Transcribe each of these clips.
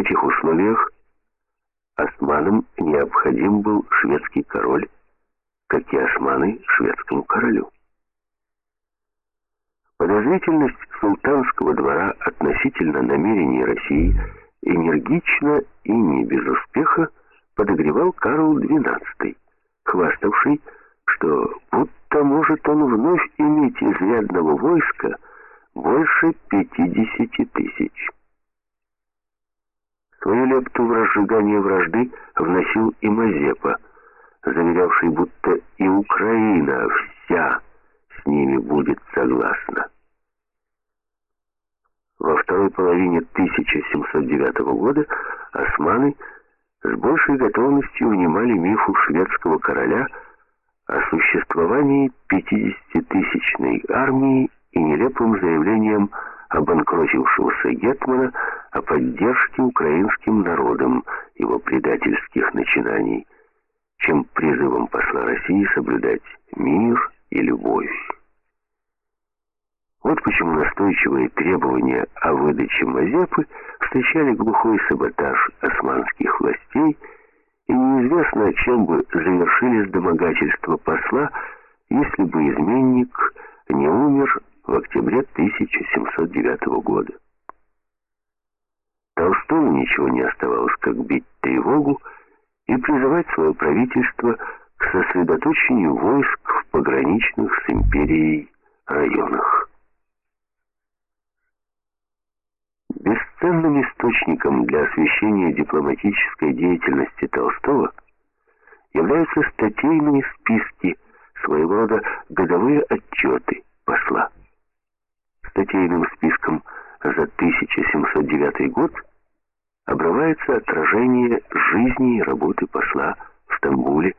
этих условиях османам необходим был шведский король, как и османы шведскому королю. Подозрительность султанского двора относительно намерений России энергично и не без успеха подогревал Карл XII, хваставший, что будто может он вновь иметь изрядного войска больше 50 тысяч. Свою лепту в разжигание вражды вносил и Мазепа, заверявший, будто и Украина вся с ними будет согласна. Во второй половине 1709 года османы с большей готовностью внимали мифу шведского короля о существовании 50-тысячной армии и нелепым заявлением обанкротившегося Гетмана о поддержке украинским народом его предательских начинаний, чем призывом посла России соблюдать мир и любовь. Вот почему настойчивые требования о выдаче Мазепы встречали глухой саботаж османских властей, и неизвестно, чем бы завершились домогательства посла, если бы изменник не умер в октябре 1709 года. Толстому ничего не оставалось, как бить тревогу и призывать свое правительство к сосредоточению войск в пограничных с империей районах. Бесценным источником для освещения дипломатической деятельности Толстого являются статейные списки, своего рода годовые отчеты посла. Статейным списком за 1709 год обрывается отражение жизни и работы посла в Стамбуле.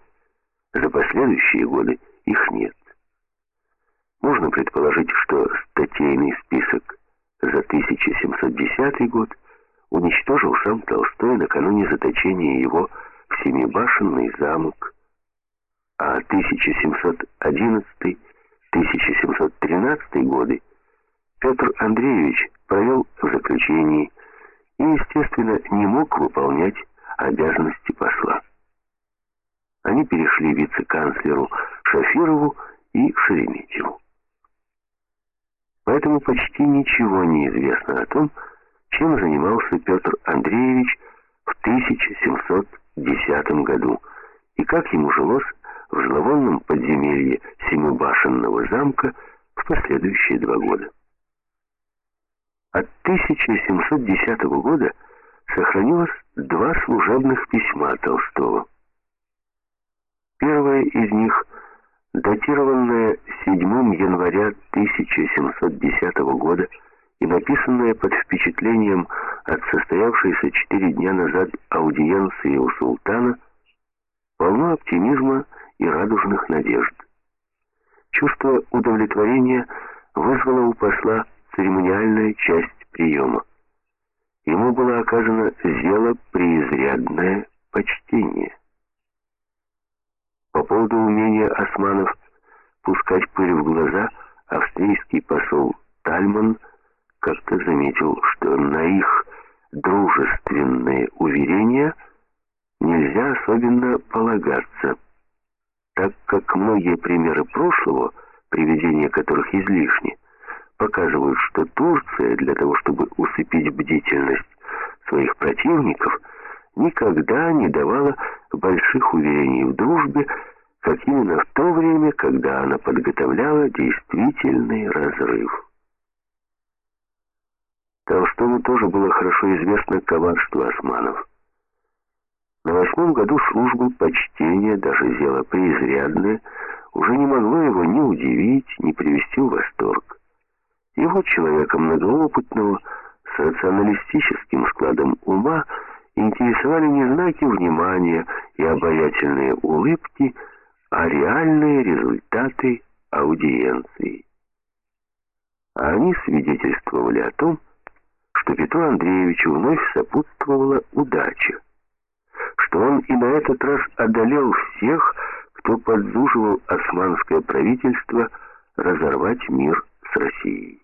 За последующие годы их нет. Можно предположить, что статейный список за 1710 год уничтожил сам Толстой накануне заточения его в Семибашенный замок, а 1711-1713 годы Петр Андреевич провел в заключении и, естественно, не мог выполнять обязанности посла. Они перешли вице-канцлеру Шафирову и Шереметьеву. Поэтому почти ничего не известно о том, чем занимался Петр Андреевич в 1710 году и как ему жилось в зловонном подземелье Семибашенного замка в последующие два года. От 1710 года сохранилось два служебных письма Толстого. Первое из них – датированное 7 января 1710 года и написанное под впечатлением от состоявшейся четыре дня назад аудиенции у султана, полно оптимизма и радужных надежд. Чувство удовлетворения вызвало у посла церемониальная часть приема. Ему было оказано зело преизрядное почтение. По поводу умения османов пускать пыль в глаза, австрийский посол Тальман как-то заметил, что на их дружественные уверения нельзя особенно полагаться, так как многие примеры прошлого, приведение которых излишне, показывают, что Турция для того, чтобы усыпить бдительность своих противников, никогда не давала больших уверений в дружбе, как именно в то время, когда она подготовляла действительный разрыв. Толстому тоже было хорошо известно коварство османов. На восьмом году службы почтения, даже дело преизрядное, уже не могло его ни удивить, ни привести в восторг. Его человека многоопытного, с рационалистическим складом ума, интересовали не знаки внимания и обаятельные улыбки, а реальные результаты аудиенции. А они свидетельствовали о том, что Петру Андреевичу вновь сопутствовала удача, что он и на этот раз одолел всех, кто подзуживал османское правительство разорвать мир с Россией.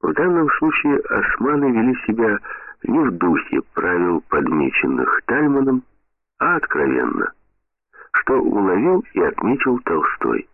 В данном случае османы вели себя не в духе правил, подмеченных Тальманом, а откровенно, что уловил и отметил Толстой.